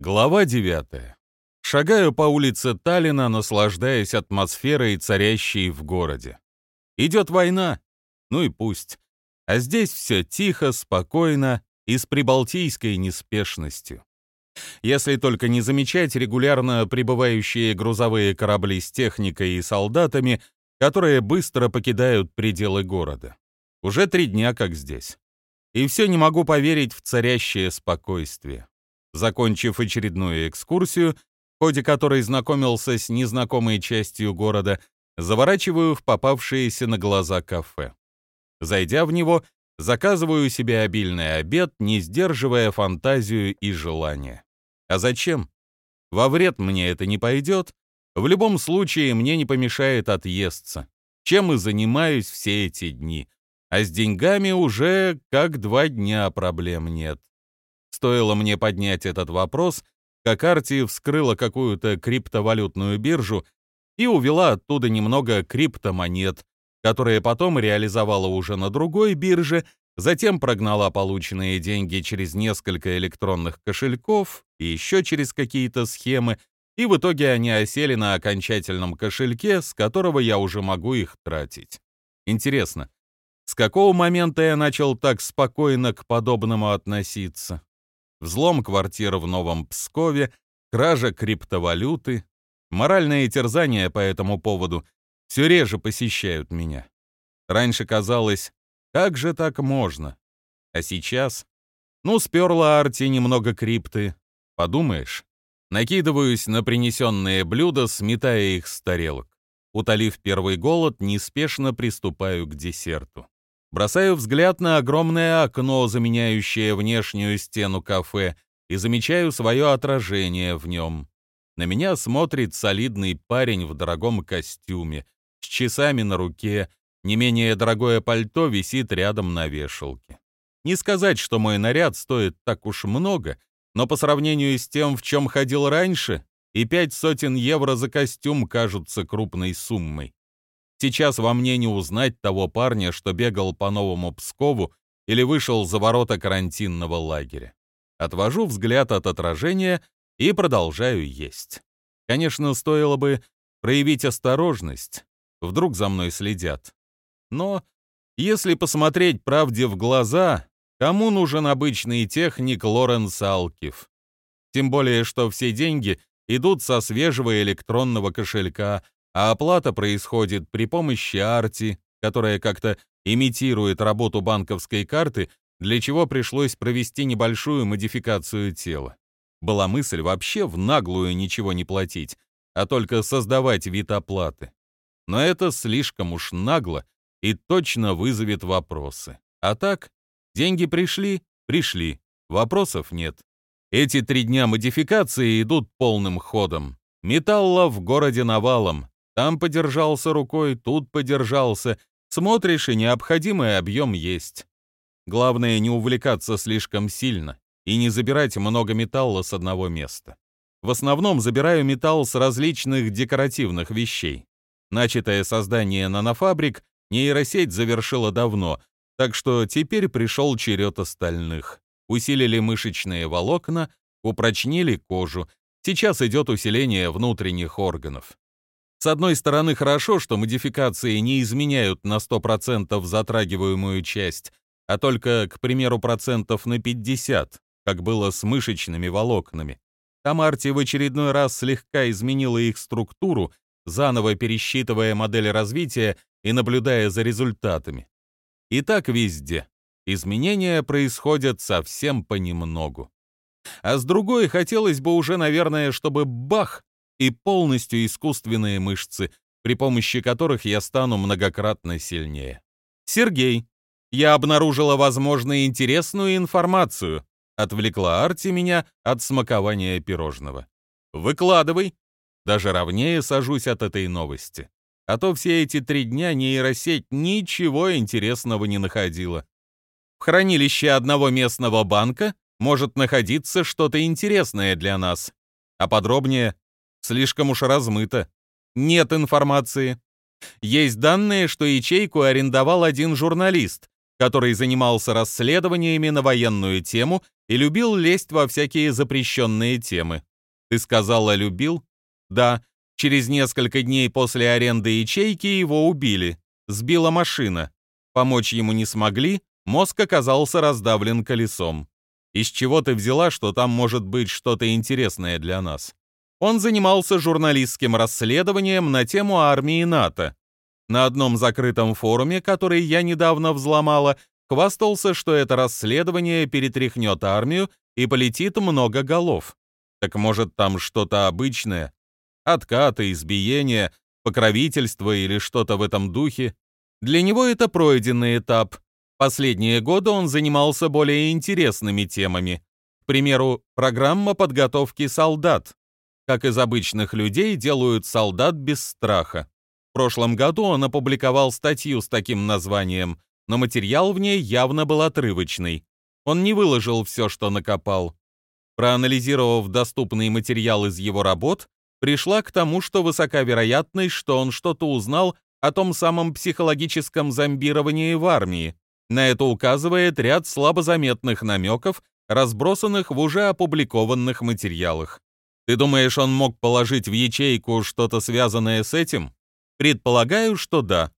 Глава 9. Шагаю по улице Таллина, наслаждаясь атмосферой, царящей в городе. Идет война, ну и пусть. А здесь все тихо, спокойно и с прибалтийской неспешностью. Если только не замечать регулярно прибывающие грузовые корабли с техникой и солдатами, которые быстро покидают пределы города. Уже три дня как здесь. И все не могу поверить в царящее спокойствие. Закончив очередную экскурсию, в ходе которой знакомился с незнакомой частью города, заворачиваю в попавшееся на глаза кафе. Зайдя в него, заказываю себе обильный обед, не сдерживая фантазию и желания. А зачем? Во вред мне это не пойдет. В любом случае мне не помешает отъесться. Чем и занимаюсь все эти дни. А с деньгами уже как два дня проблем нет. Стоило мне поднять этот вопрос, как Арти вскрыла какую-то криптовалютную биржу и увела оттуда немного криптомонет, которые потом реализовала уже на другой бирже, затем прогнала полученные деньги через несколько электронных кошельков и еще через какие-то схемы, и в итоге они осели на окончательном кошельке, с которого я уже могу их тратить. Интересно, с какого момента я начал так спокойно к подобному относиться? Взлом квартиры в Новом Пскове, кража криптовалюты, моральные терзания по этому поводу все реже посещают меня. Раньше казалось, как же так можно? А сейчас? Ну, сперла Арти немного крипты. Подумаешь, накидываюсь на принесенные блюда, сметая их с тарелок. Утолив первый голод, неспешно приступаю к десерту. Бросаю взгляд на огромное окно, заменяющее внешнюю стену кафе, и замечаю свое отражение в нем. На меня смотрит солидный парень в дорогом костюме, с часами на руке, не менее дорогое пальто висит рядом на вешалке. Не сказать, что мой наряд стоит так уж много, но по сравнению с тем, в чем ходил раньше, и пять сотен евро за костюм кажутся крупной суммой. Сейчас во мне не узнать того парня, что бегал по Новому Пскову или вышел за ворота карантинного лагеря. Отвожу взгляд от отражения и продолжаю есть. Конечно, стоило бы проявить осторожность, вдруг за мной следят. Но если посмотреть правде в глаза, кому нужен обычный техник Лоренс Алкив? Тем более, что все деньги идут со свежего электронного кошелька, а оплата происходит при помощи Арти, которая как-то имитирует работу банковской карты, для чего пришлось провести небольшую модификацию тела. Была мысль вообще в наглую ничего не платить, а только создавать вид оплаты. Но это слишком уж нагло и точно вызовет вопросы. А так, деньги пришли, пришли, вопросов нет. Эти три дня модификации идут полным ходом. Металла в городе навалом, там подержался рукой, тут подержался. Смотришь, и необходимый объем есть. Главное, не увлекаться слишком сильно и не забирать много металла с одного места. В основном забираю металл с различных декоративных вещей. Начатое создание нанофабрик нейросеть завершила давно, так что теперь пришел черед остальных. Усилили мышечные волокна, упрочнили кожу. Сейчас идет усиление внутренних органов. С одной стороны, хорошо, что модификации не изменяют на 100% затрагиваемую часть, а только, к примеру, процентов на 50, как было с мышечными волокнами. Тамарти в очередной раз слегка изменила их структуру, заново пересчитывая модель развития и наблюдая за результатами. И так везде. Изменения происходят совсем понемногу. А с другой, хотелось бы уже, наверное, чтобы бах, и полностью искусственные мышцы, при помощи которых я стану многократно сильнее. Сергей, я обнаружила, возможно, интересную информацию. Отвлекла Арти меня от смакования пирожного. Выкладывай. Даже ровнее сажусь от этой новости. А то все эти три дня нейросеть ничего интересного не находила. В хранилище одного местного банка может находиться что-то интересное для нас. А подробнее Слишком уж размыто. Нет информации. Есть данные, что ячейку арендовал один журналист, который занимался расследованиями на военную тему и любил лезть во всякие запрещенные темы. Ты сказала «любил»? Да, через несколько дней после аренды ячейки его убили. Сбила машина. Помочь ему не смогли, мозг оказался раздавлен колесом. Из чего ты взяла, что там может быть что-то интересное для нас? Он занимался журналистским расследованием на тему армии НАТО. На одном закрытом форуме, который я недавно взломала, хвастался, что это расследование перетряхнет армию и полетит много голов. Так может, там что-то обычное? Откаты, избиения, покровительство или что-то в этом духе? Для него это пройденный этап. Последние годы он занимался более интересными темами. К примеру, программа подготовки солдат. Как из обычных людей делают солдат без страха. В прошлом году он опубликовал статью с таким названием, но материал в ней явно был отрывочный. Он не выложил все, что накопал. Проанализировав доступный материал из его работ, пришла к тому, что высока вероятность, что он что-то узнал о том самом психологическом зомбировании в армии. На это указывает ряд слабозаметных намеков, разбросанных в уже опубликованных материалах. Ты думаешь, он мог положить в ячейку что-то связанное с этим? Предполагаю, что да.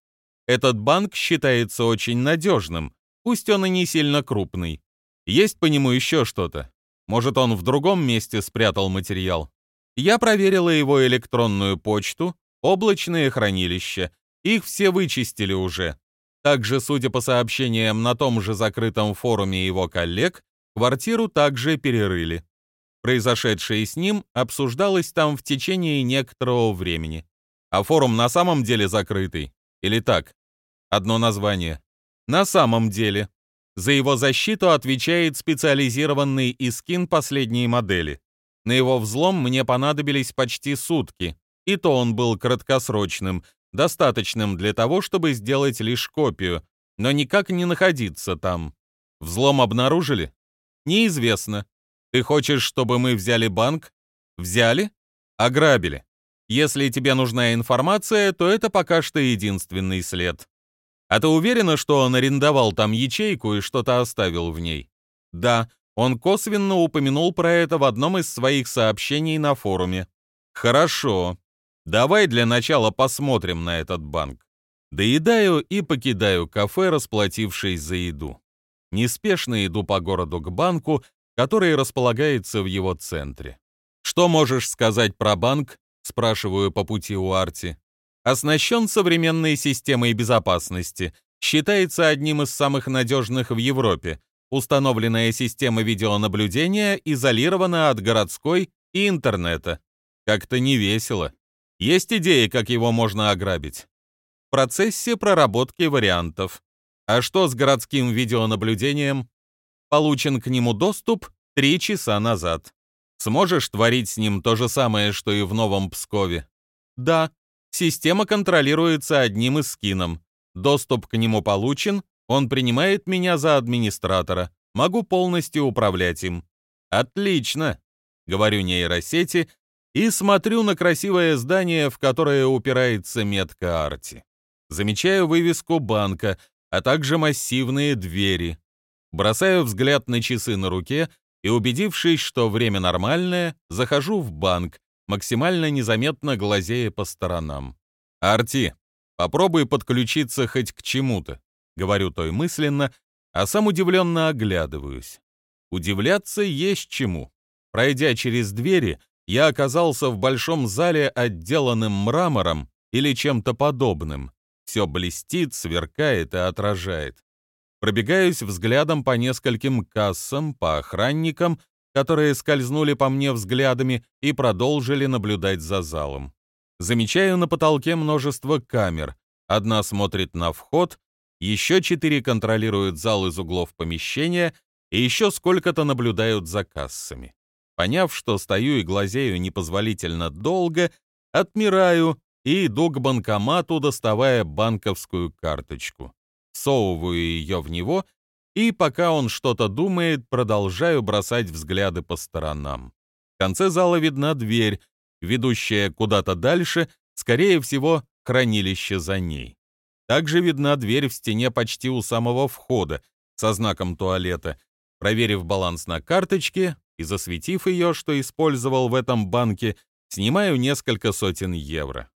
Этот банк считается очень надежным, пусть он и не сильно крупный. Есть по нему еще что-то? Может, он в другом месте спрятал материал? Я проверила его электронную почту, облачные хранилища, их все вычистили уже. Также, судя по сообщениям на том же закрытом форуме его коллег, квартиру также перерыли. Произошедшее с ним обсуждалось там в течение некоторого времени. А форум на самом деле закрытый? Или так? Одно название. На самом деле. За его защиту отвечает специализированный искин последней модели. На его взлом мне понадобились почти сутки, и то он был краткосрочным, достаточным для того, чтобы сделать лишь копию, но никак не находиться там. Взлом обнаружили? Неизвестно. Ты хочешь, чтобы мы взяли банк? Взяли? Ограбили. Если тебе нужна информация, то это пока что единственный след. А ты уверена, что он арендовал там ячейку и что-то оставил в ней? Да, он косвенно упомянул про это в одном из своих сообщений на форуме. Хорошо. Давай для начала посмотрим на этот банк. Доедаю и покидаю кафе, расплатившись за еду. Неспешно иду по городу к банку, который располагается в его центре. «Что можешь сказать про банк?» — спрашиваю по пути у Арти. «Оснащен современной системой безопасности, считается одним из самых надежных в Европе. Установленная система видеонаблюдения изолирована от городской и интернета. Как-то не весело. Есть идеи, как его можно ограбить? В процессе проработки вариантов. А что с городским видеонаблюдением? Получен к нему доступ три часа назад. Сможешь творить с ним то же самое, что и в Новом Пскове? Да, система контролируется одним из скином. Доступ к нему получен, он принимает меня за администратора. Могу полностью управлять им. Отлично, говорю нейросети, и смотрю на красивое здание, в которое упирается метка Арти. Замечаю вывеску банка, а также массивные двери. Бросаю взгляд на часы на руке и, убедившись, что время нормальное, захожу в банк, максимально незаметно глазея по сторонам. «Арти, попробуй подключиться хоть к чему-то», — говорю той мысленно, а сам удивленно оглядываюсь. Удивляться есть чему. Пройдя через двери, я оказался в большом зале, отделанным мрамором или чем-то подобным. Все блестит, сверкает и отражает. Пробегаюсь взглядом по нескольким кассам, по охранникам, которые скользнули по мне взглядами и продолжили наблюдать за залом. Замечаю на потолке множество камер. Одна смотрит на вход, еще четыре контролируют зал из углов помещения и еще сколько-то наблюдают за кассами. Поняв, что стою и глазею непозволительно долго, отмираю и иду к банкомату, доставая банковскую карточку. Всовываю ее в него и, пока он что-то думает, продолжаю бросать взгляды по сторонам. В конце зала видна дверь, ведущая куда-то дальше, скорее всего, хранилище за ней. Также видна дверь в стене почти у самого входа, со знаком туалета, Проверив баланс на карточке и засветив ее, что использовал в этом банке, снимаю несколько сотен евро.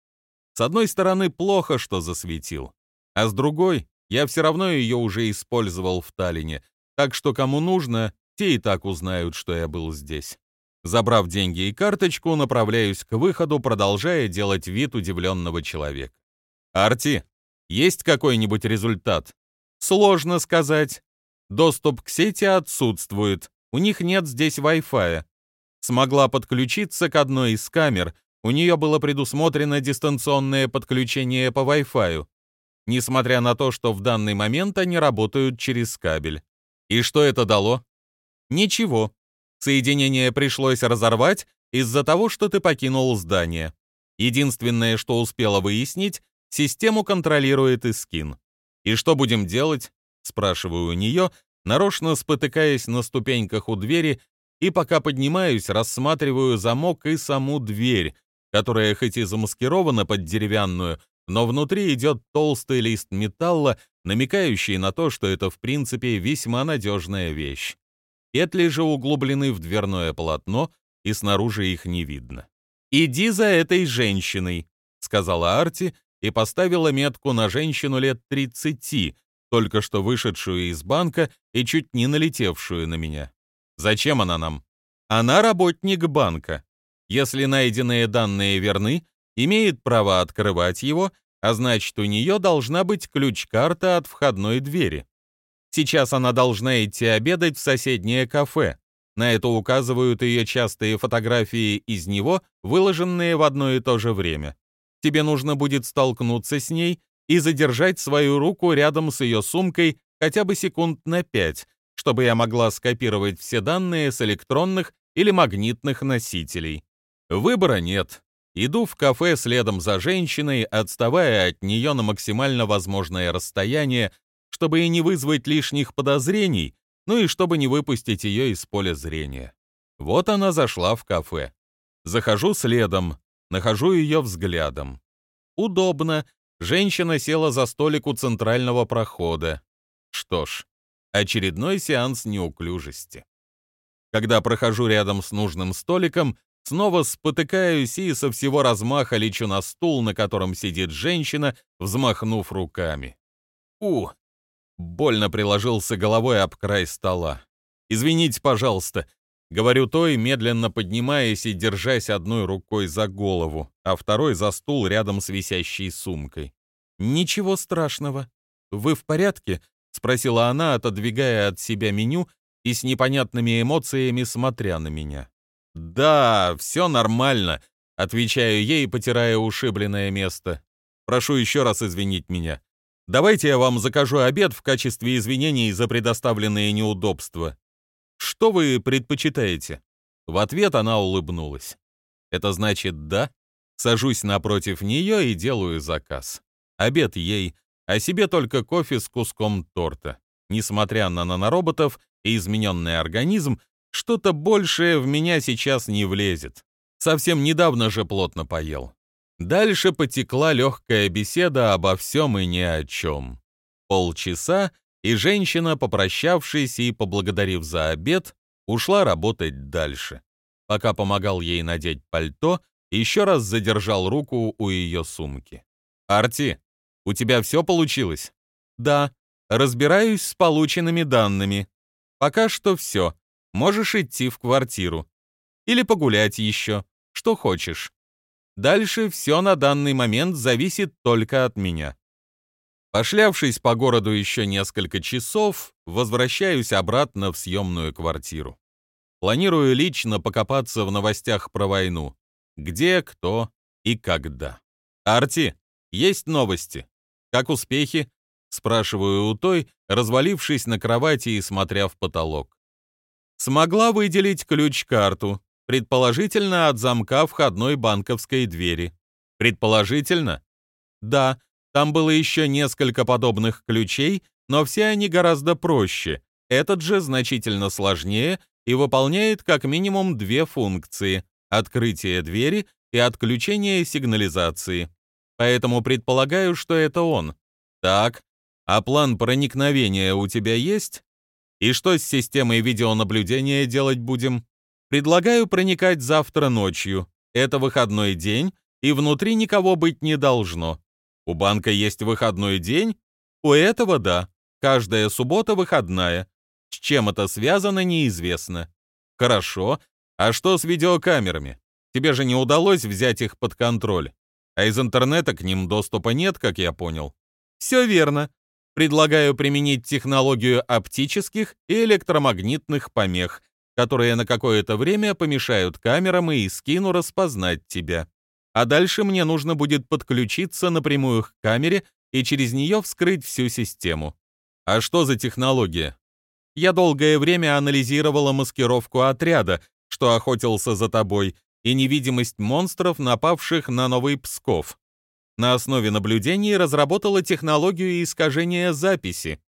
С одной стороны, плохо, что засветил, а с другой, я все равно ее уже использовал в Таллине, так что кому нужно, те и так узнают, что я был здесь. Забрав деньги и карточку, направляюсь к выходу, продолжая делать вид удивленного человека. «Арти, есть какой-нибудь результат?» «Сложно сказать. Доступ к сети отсутствует. У них нет здесь Wi-Fi. Смогла подключиться к одной из камер. У нее было предусмотрено дистанционное подключение по Wi-Fi. Несмотря на то, что в данный момент они работают через кабель. И что это дало? Ничего. Соединение пришлось разорвать из-за того, что ты покинул здание. Единственное, что успела выяснить, систему контролирует Искин. И что будем делать? Спрашиваю у нее, нарочно спотыкаясь на ступеньках у двери, и пока поднимаюсь, рассматриваю замок и саму дверь, которая хоть и замаскирована под деревянную, но внутри идет толстый лист металла, намекающий на то, что это в принципе весьма надежная вещь. Петли же углублены в дверное полотно, и снаружи их не видно. «Иди за этой женщиной», — сказала Арти и поставила метку на женщину лет 30, только что вышедшую из банка и чуть не налетевшую на меня. Зачем она нам? Она работник банка. Если найденные данные верны, имеет право открывать его, а значит, у нее должна быть ключ-карта от входной двери. Сейчас она должна идти обедать в соседнее кафе. На это указывают ее частые фотографии из него, выложенные в одно и то же время. Тебе нужно будет столкнуться с ней и задержать свою руку рядом с ее сумкой хотя бы секунд на пять, чтобы я могла скопировать все данные с электронных или магнитных носителей. Выбора нет. Иду в кафе следом за женщиной, отставая от нее на максимально возможное расстояние, чтобы и не вызвать лишних подозрений, ну и чтобы не выпустить ее из поля зрения. Вот она зашла в кафе. Захожу следом, нахожу ее взглядом. Удобно, Женщина села за столик у центрального прохода. Что ж, очередной сеанс неуклюжести. Когда прохожу рядом с нужным столиком, снова спотыкаюсь и со всего размаха лечу на стул, на котором сидит женщина, взмахнув руками. У! Больно приложился головой об край стола. «Извините, пожалуйста», Говорю той, медленно поднимаясь и держась одной рукой за голову, а второй за стул рядом с висящей сумкой. «Ничего страшного. Вы в порядке?» — спросила она, отодвигая от себя меню и с непонятными эмоциями смотря на меня. «Да, все нормально», — отвечаю ей, потирая ушибленное место. «Прошу еще раз извинить меня. Давайте я вам закажу обед в качестве извинений за предоставленные неудобства. Что вы предпочитаете?» В ответ она улыбнулась. «Это значит «да»?» Сажусь напротив нее и делаю заказ. Обед ей, а себе только кофе с куском торта. Несмотря на нанороботов и измененный организм, что-то большее в меня сейчас не влезет. Совсем недавно же плотно поел. Дальше потекла легкая беседа обо всем и ни о чем. Полчаса, и женщина, попрощавшись и поблагодарив за обед, ушла работать дальше. Пока помогал ей надеть пальто, еще раз задержал руку у ее сумки. «Арти, у тебя все получилось?» «Да, разбираюсь с полученными данными. Пока что все. Можешь идти в квартиру. Или погулять еще, что хочешь. Дальше все на данный момент зависит только от меня». Пошлявшись по городу еще несколько часов, возвращаюсь обратно в съемную квартиру. Планирую лично покопаться в новостях про войну. Где, кто и когда. «Арти, есть новости? Как успехи?» Спрашиваю у той, развалившись на кровати и смотря в потолок. Смогла выделить ключ-карту, предположительно от замка входной банковской двери. Предположительно? Да, там было еще несколько подобных ключей, но все они гораздо проще. Этот же значительно сложнее и выполняет как минимум две функции — открытие двери и отключение сигнализации. Поэтому предполагаю, что это он. Так, а план проникновения у тебя есть? И что с системой видеонаблюдения делать будем? Предлагаю проникать завтра ночью. Это выходной день, и внутри никого быть не должно. У банка есть выходной день? У этого да. Каждая суббота выходная. С чем это связано, неизвестно. Хорошо. А что с видеокамерами? Тебе же не удалось взять их под контроль. А из интернета к ним доступа нет, как я понял. Все верно. Предлагаю применить технологию оптических и электромагнитных помех, которые на какое-то время помешают камерам и скину распознать тебя. А дальше мне нужно будет подключиться напрямую к камере и через нее вскрыть всю систему. А что за технология? Я долгое время анализировала маскировку отряда, что охотился за тобой, и невидимость монстров, напавших на Новый Псков. На основе наблюдений разработала технологию искажения записи.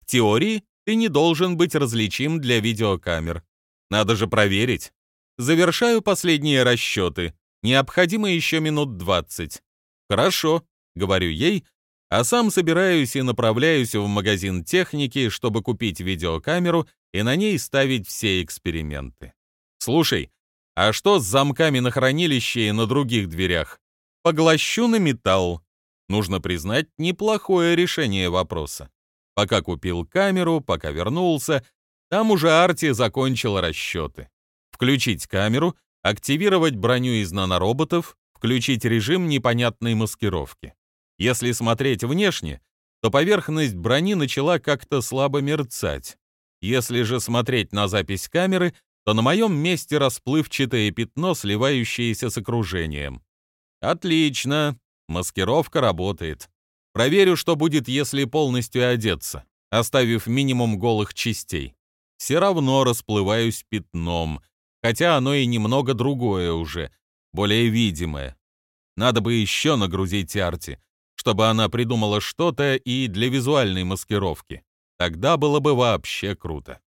В теории ты не должен быть различим для видеокамер. Надо же проверить. Завершаю последние расчеты. Необходимо еще минут 20. Хорошо, говорю ей, а сам собираюсь и направляюсь в магазин техники, чтобы купить видеокамеру и на ней ставить все эксперименты. Слушай, а что с замками на хранилище и на других дверях? Поглощу на металл. Нужно признать, неплохое решение вопроса. Пока купил камеру, пока вернулся, там уже Арти закончил расчеты. Включить камеру, активировать броню из нанороботов, включить режим непонятной маскировки. Если смотреть внешне, то поверхность брони начала как-то слабо мерцать. Если же смотреть на запись камеры, то на моем месте расплывчатое пятно, сливающееся с окружением. Отлично, маскировка работает. Проверю, что будет, если полностью одеться, оставив минимум голых частей. Все равно расплываюсь пятном, хотя оно и немного другое уже, более видимое. Надо бы еще нагрузить Арти, чтобы она придумала что-то и для визуальной маскировки. Тогда было бы вообще круто.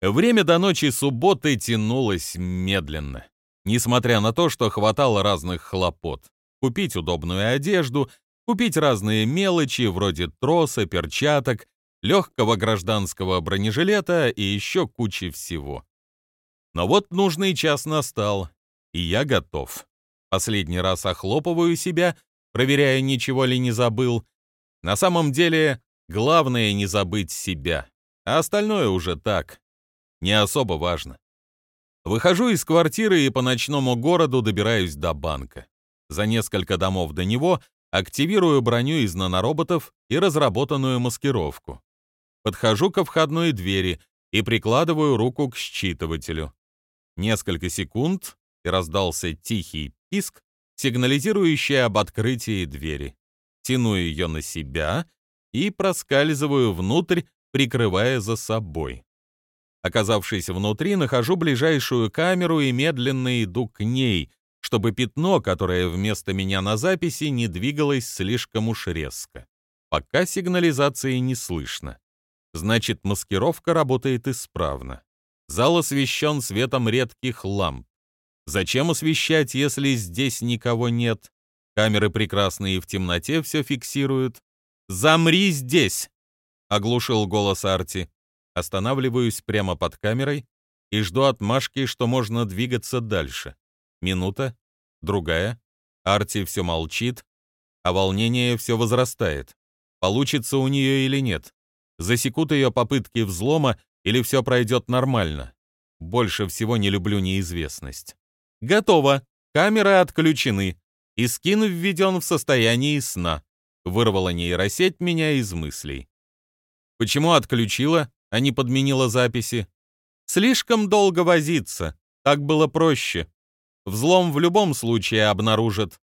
Время до ночи субботы тянулось медленно, несмотря на то, что хватало разных хлопот. Купить удобную одежду, купить разные мелочи, вроде троса, перчаток, легкого гражданского бронежилета и еще кучи всего. Но вот нужный час настал, и я готов. Последний раз охлопываю себя проверяя, ничего ли не забыл. На самом деле, главное не забыть себя, а остальное уже так, не особо важно. Выхожу из квартиры и по ночному городу добираюсь до банка. За несколько домов до него активирую броню из нанороботов и разработанную маскировку. Подхожу ко входной двери и прикладываю руку к считывателю. Несколько секунд, и раздался тихий писк, сигнализирующая об открытии двери. Тяну ее на себя и проскальзываю внутрь, прикрывая за собой. Оказавшись внутри, нахожу ближайшую камеру и медленно иду к ней, чтобы пятно, которое вместо меня на записи, не двигалось слишком уж резко. Пока сигнализации не слышно. Значит, маскировка работает исправно. Зал освещен светом редких ламп. Зачем освещать, если здесь никого нет? Камеры прекрасные в темноте все фиксируют. «Замри здесь!» — оглушил голос Арти. Останавливаюсь прямо под камерой и жду отмашки, что можно двигаться дальше. Минута, другая. Арти все молчит, а волнение все возрастает. Получится у нее или нет? Засекут ее попытки взлома или все пройдет нормально? Больше всего не люблю неизвестность. «Готово. Камеры отключены. И скин введен в состоянии сна». Вырвала нейросеть меня из мыслей. Почему отключила, а не подменила записи? Слишком долго возиться. Так было проще. Взлом в любом случае обнаружат.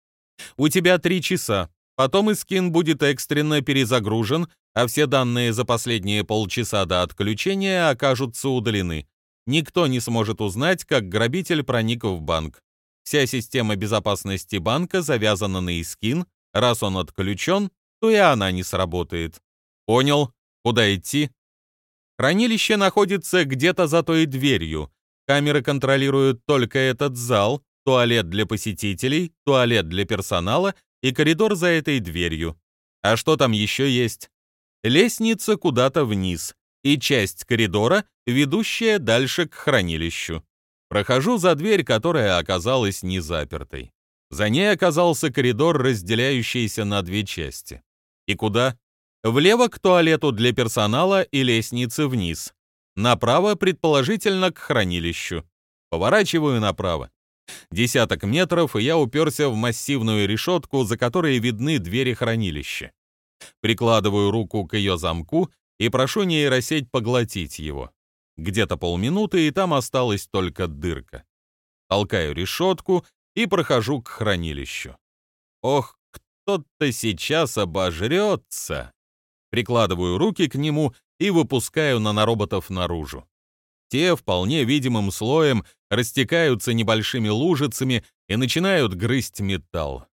У тебя три часа. Потом и скин будет экстренно перезагружен, а все данные за последние полчаса до отключения окажутся удалены никто не сможет узнать, как грабитель проник в банк. Вся система безопасности банка завязана на Искин, раз он отключен, то и она не сработает. Понял, куда идти? Хранилище находится где-то за той дверью. Камеры контролируют только этот зал, туалет для посетителей, туалет для персонала и коридор за этой дверью. А что там еще есть? Лестница куда-то вниз и часть коридора, ведущая дальше к хранилищу. Прохожу за дверь, которая оказалась не запертой. За ней оказался коридор, разделяющийся на две части. И куда? Влево к туалету для персонала и лестнице вниз. Направо, предположительно, к хранилищу. Поворачиваю направо. Десяток метров, и я уперся в массивную решетку, за которой видны двери хранилища. Прикладываю руку к ее замку и прошу нейросеть поглотить его. Где-то полминуты, и там осталась только дырка. Толкаю решетку и прохожу к хранилищу. Ох, кто-то сейчас обожрется. Прикладываю руки к нему и выпускаю нанороботов наружу. Те вполне видимым слоем растекаются небольшими лужицами и начинают грызть металл.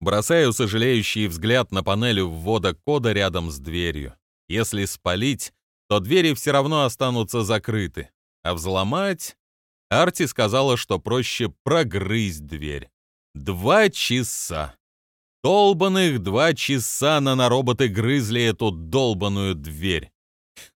Бросаю сожалеющий взгляд на панель ввода кода рядом с дверью. Если спалить, то двери все равно останутся закрыты, а взломать... Арти сказала, что проще прогрызть дверь. Два часа. Долбаных два часа нанороботы грызли эту долбаную дверь.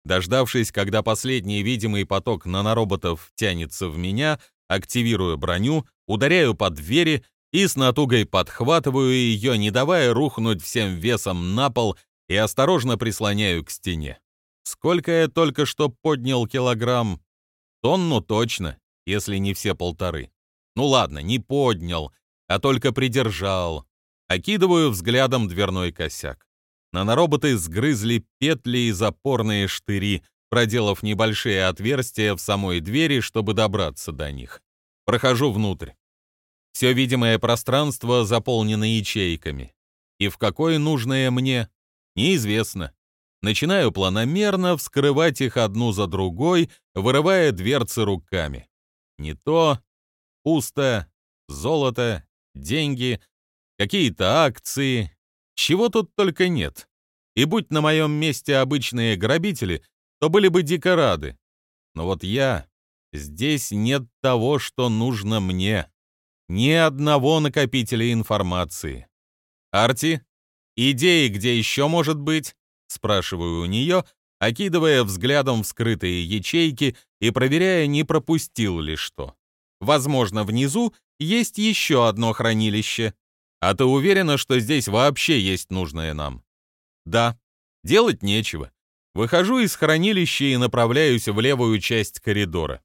Дождавшись, когда последний видимый поток нанороботов тянется в меня, активирую броню, ударяю по двери и с натугой подхватываю ее, не давая рухнуть всем весом на пол и осторожно прислоняю к стене. Сколько я только что поднял килограмм? Тонну точно, если не все полторы. Ну ладно, не поднял, а только придержал. Окидываю взглядом дверной косяк. Нанороботы сгрызли петли и запорные штыри, проделав небольшие отверстия в самой двери, чтобы добраться до них. Прохожу внутрь. Все видимое пространство заполнено ячейками. И в какое нужное мне, неизвестно. Начинаю планомерно вскрывать их одну за другой, вырывая дверцы руками. Не то, пусто, золото, деньги, какие-то акции, чего тут только нет. И будь на моем месте обычные грабители, то были бы дико рады. Но вот я... Здесь нет того, что нужно мне. Ни одного накопителя информации. Арти, идеи где еще может быть? Спрашиваю у нее, окидывая взглядом вскрытые ячейки и проверяя, не пропустил ли что. Возможно, внизу есть еще одно хранилище. А ты уверена, что здесь вообще есть нужное нам? Да. Делать нечего. Выхожу из хранилища и направляюсь в левую часть коридора.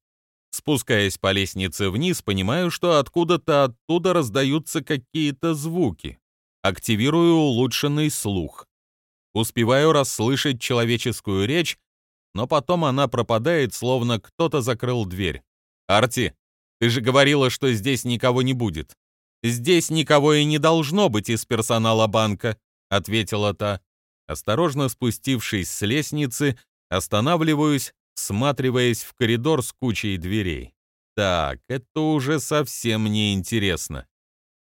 Спускаясь по лестнице вниз, понимаю, что откуда-то оттуда раздаются какие-то звуки. Активирую улучшенный слух. Успеваю расслышать человеческую речь, но потом она пропадает, словно кто-то закрыл дверь. «Арти, ты же говорила, что здесь никого не будет». «Здесь никого и не должно быть из персонала банка», — ответила та. Осторожно спустившись с лестницы, останавливаюсь всматриваясь в коридор с кучей дверей. Так, это уже совсем не интересно.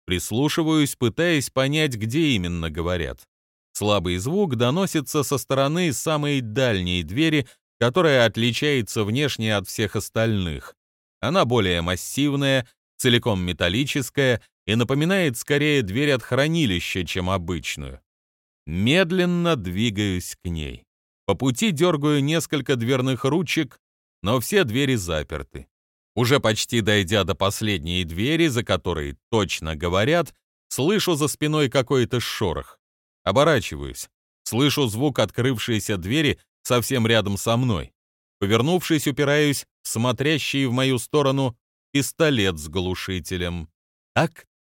Прислушиваюсь, пытаясь понять, где именно говорят. Слабый звук доносится со стороны самой дальней двери, которая отличается внешне от всех остальных. Она более массивная, целиком металлическая и напоминает скорее дверь от хранилища, чем обычную. Медленно двигаюсь к ней. По пути дергаю несколько дверных ручек, но все двери заперты. Уже почти дойдя до последней двери, за которой точно говорят, слышу за спиной какой-то шорох. Оборачиваюсь. Слышу звук открывшейся двери совсем рядом со мной. Повернувшись, упираюсь в смотрящий в мою сторону пистолет с глушителем.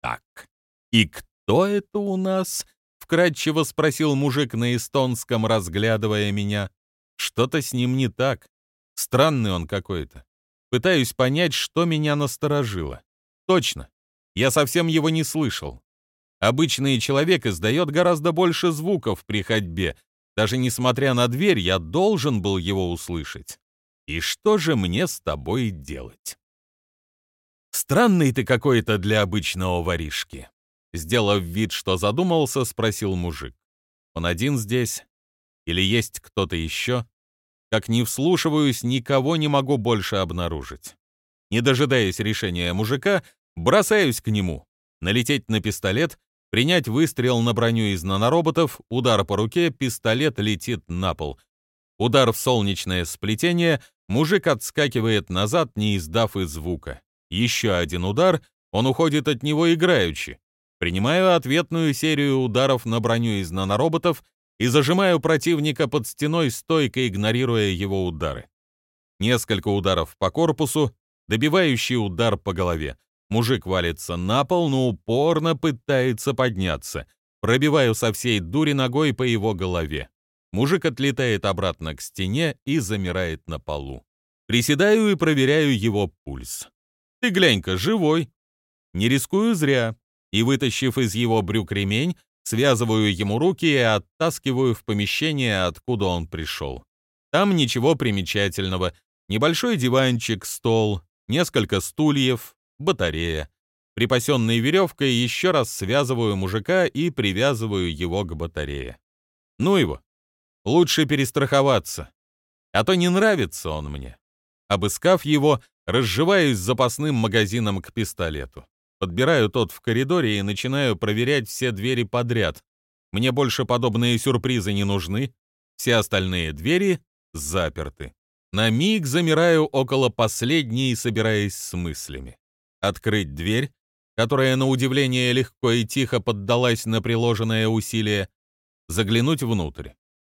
Так-так. И кто это у нас? Вкратчиво спросил мужик на эстонском, разглядывая меня. Что-то с ним не так. Странный он какой-то. Пытаюсь понять, что меня насторожило. Точно. Я совсем его не слышал. Обычный человек издает гораздо больше звуков при ходьбе. Даже несмотря на дверь, я должен был его услышать. И что же мне с тобой делать? Странный ты какой-то для обычного воришки. Сделав вид, что задумался, спросил мужик. «Он один здесь? Или есть кто-то еще?» Как не вслушиваюсь, никого не могу больше обнаружить. Не дожидаясь решения мужика, бросаюсь к нему. Налететь на пистолет, принять выстрел на броню из нанороботов, удар по руке, пистолет летит на пол. Удар в солнечное сплетение, мужик отскакивает назад, не издав и звука. Еще один удар, он уходит от него играючи. Принимаю ответную серию ударов на броню из нанороботов и зажимаю противника под стеной, стойко игнорируя его удары. Несколько ударов по корпусу, добивающий удар по голове. Мужик валится на пол, но упорно пытается подняться. Пробиваю со всей дури ногой по его голове. Мужик отлетает обратно к стене и замирает на полу. Приседаю и проверяю его пульс. Ты глянь-ка, живой. Не рискую зря. И, вытащив из его брюк ремень, связываю ему руки и оттаскиваю в помещение, откуда он пришел. Там ничего примечательного. Небольшой диванчик, стол, несколько стульев, батарея. Припасенной веревкой еще раз связываю мужика и привязываю его к батарее. Ну его. Лучше перестраховаться. А то не нравится он мне. Обыскав его, разживаюсь запасным магазином к пистолету. Подбираю тот в коридоре и начинаю проверять все двери подряд. Мне больше подобные сюрпризы не нужны. Все остальные двери заперты. На миг замираю около последней, собираясь с мыслями. Открыть дверь, которая, на удивление, легко и тихо поддалась на приложенное усилие, заглянуть внутрь.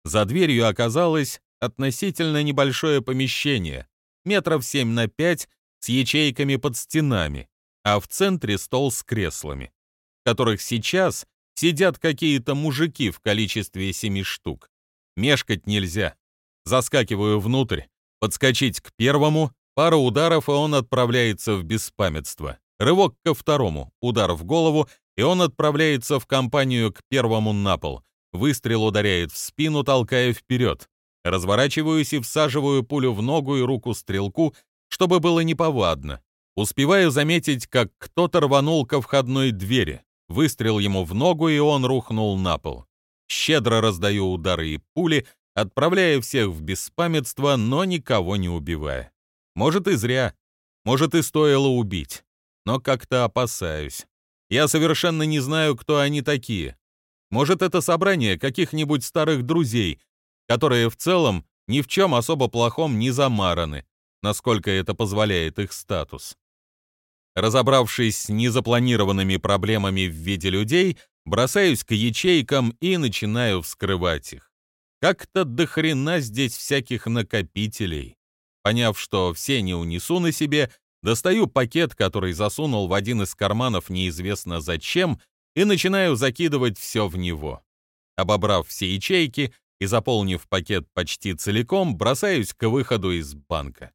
За дверью оказалось относительно небольшое помещение, метров 7 на 5, с ячейками под стенами, а в центре стол с креслами, в которых сейчас сидят какие-то мужики в количестве семи штук. Мешкать нельзя. Заскакиваю внутрь, Подскочить к первому, пара ударов, и он отправляется в беспамятство. Рывок ко второму, удар в голову, и он отправляется в компанию к первому на пол. Выстрел ударяет в спину, толкая вперед. Разворачиваюсь и всаживаю пулю в ногу и руку стрелку, чтобы было неповадно. Успеваю заметить, как кто-то рванул ко входной двери. Выстрел ему в ногу, и он рухнул на пол. Щедро раздаю удары и пули, отправляя всех в беспамятство, но никого не убивая. Может и зря, может и стоило убить, но как-то опасаюсь. Я совершенно не знаю, кто они такие. Может, это собрание каких-нибудь старых друзей, которые в целом ни в чем особо плохом не замараны, насколько это позволяет их статус. Разобравшись с незапланированными проблемами в виде людей, бросаюсь к ячейкам и начинаю вскрывать их. Как-то до хрена здесь всяких накопителей. Поняв, что все не унесу на себе, достаю пакет, который засунул в один из карманов неизвестно зачем, и начинаю закидывать все в него. Обобрав все ячейки и заполнив пакет почти целиком, бросаюсь к выходу из банка.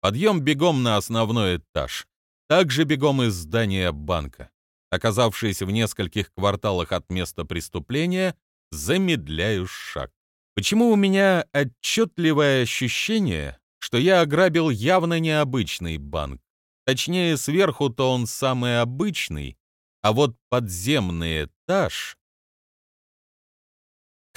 Подъем бегом на основной этаж. Также бегом из здания банка. Оказавшись в нескольких кварталах от места преступления, замедляю шаг. Почему у меня отчетливое ощущение, что я ограбил явно необычный банк? Точнее, сверху-то он самый обычный, а вот подземный этаж...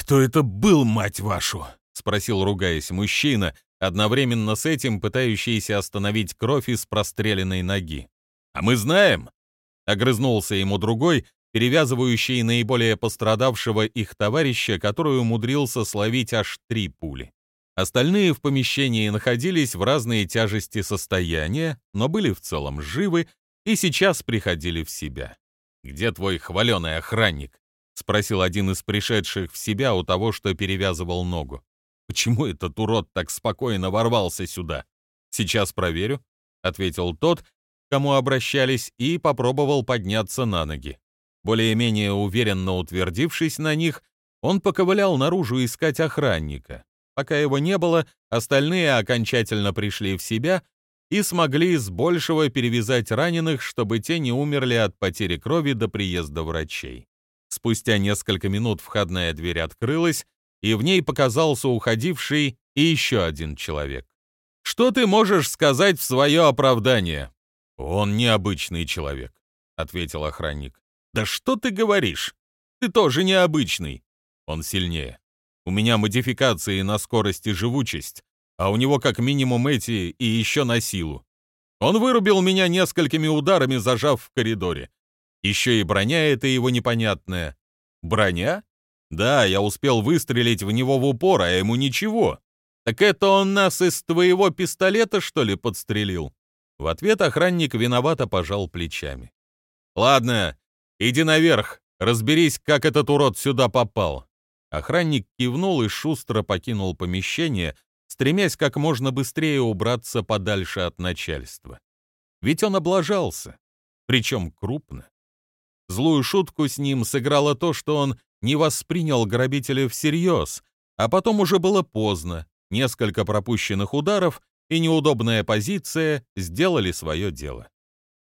«Кто это был, мать вашу?» — спросил, ругаясь, мужчина, одновременно с этим пытающийся остановить кровь из простреленной ноги. «А мы знаем!» — огрызнулся ему другой, перевязывающий наиболее пострадавшего их товарища, который умудрился словить аж три пули. Остальные в помещении находились в разные тяжести состояния, но были в целом живы и сейчас приходили в себя. «Где твой хваленый охранник?» — спросил один из пришедших в себя у того, что перевязывал ногу. «Почему этот урод так спокойно ворвался сюда?» «Сейчас проверю», — ответил тот, кому обращались, и попробовал подняться на ноги. Более-менее уверенно утвердившись на них, он поковылял наружу искать охранника. Пока его не было, остальные окончательно пришли в себя и смогли с большего перевязать раненых, чтобы те не умерли от потери крови до приезда врачей. Спустя несколько минут входная дверь открылась, и в ней показался уходивший и еще один человек. «Что ты можешь сказать в свое оправдание?» «Он необычный человек», — ответил охранник. «Да что ты говоришь? Ты тоже необычный». Он сильнее. У меня модификации на скорость и живучесть, а у него как минимум эти и еще на силу. Он вырубил меня несколькими ударами, зажав в коридоре. Еще и броня эта его непонятная. Броня? Да, я успел выстрелить в него в упор, а ему ничего. Так это он нас из твоего пистолета, что ли, подстрелил?» В ответ охранник виновато пожал плечами. «Ладно, иди наверх, разберись, как этот урод сюда попал». Охранник кивнул и шустро покинул помещение, стремясь как можно быстрее убраться подальше от начальства. Ведь он облажался, причем крупно. Злую шутку с ним сыграло то, что он не воспринял грабителя всерьез, а потом уже было поздно, несколько пропущенных ударов и неудобная позиция сделали свое дело.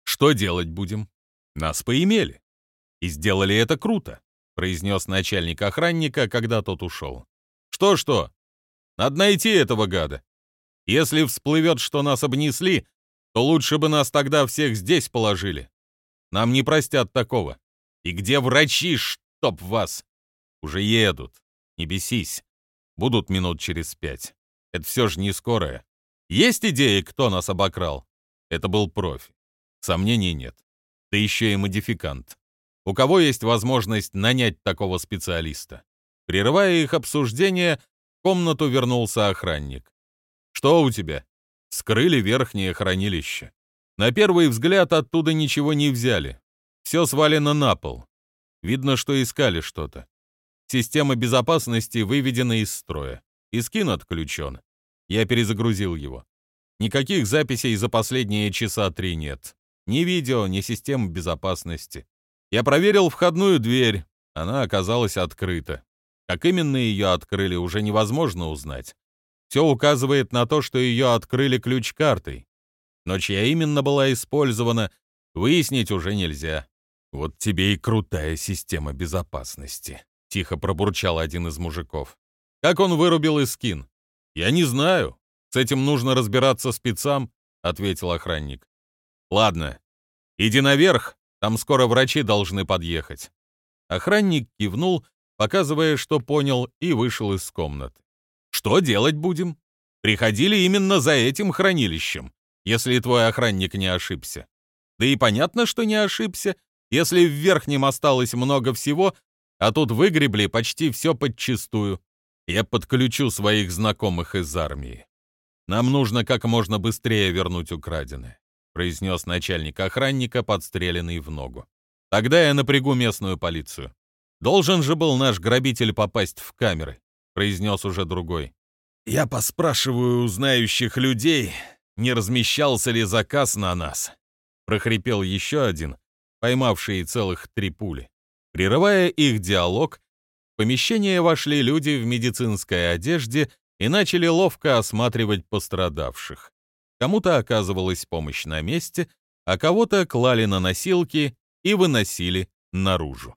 Что делать будем? Нас поимели. И сделали это круто, произнес начальник охранника, когда тот ушел. Что-что? Надо найти этого гада. Если всплывет, что нас обнесли, то лучше бы нас тогда всех здесь положили. Нам не простят такого. И где врачи, чтоб вас? Уже едут. Не бесись. Будут минут через пять. Это все же не скорая. Есть идеи, кто нас обокрал? Это был профи. Сомнений нет. Ты еще и модификант. У кого есть возможность нанять такого специалиста? Прерывая их обсуждение, в комнату вернулся охранник. «Что у тебя?» Скрыли верхнее хранилище. На первый взгляд оттуда ничего не взяли. Все свалено на пол. Видно, что искали что-то. Система безопасности выведена из строя. И скин отключен. Я перезагрузил его. Никаких записей за последние часа три нет. Ни видео, ни системы безопасности. Я проверил входную дверь. Она оказалась открыта. Как именно ее открыли, уже невозможно узнать. Все указывает на то, что ее открыли ключ-картой но чья именно была использована, выяснить уже нельзя. «Вот тебе и крутая система безопасности», — тихо пробурчал один из мужиков. «Как он вырубил Искин?» «Я не знаю. С этим нужно разбираться спецам», — ответил охранник. «Ладно, иди наверх, там скоро врачи должны подъехать». Охранник кивнул, показывая, что понял, и вышел из комнаты. «Что делать будем? Приходили именно за этим хранилищем если твой охранник не ошибся. Да и понятно, что не ошибся, если в верхнем осталось много всего, а тут выгребли почти все подчистую. Я подключу своих знакомых из армии. Нам нужно как можно быстрее вернуть украденное, произнес начальник охранника, подстреленный в ногу. Тогда я напрягу местную полицию. Должен же был наш грабитель попасть в камеры, произнес уже другой. Я поспрашиваю у людей, не размещался ли заказ на нас. Прохрипел еще один, поймавший целых три пули. Прерывая их диалог, в помещение вошли люди в медицинской одежде и начали ловко осматривать пострадавших. Кому-то оказывалась помощь на месте, а кого-то клали на носилки и выносили наружу.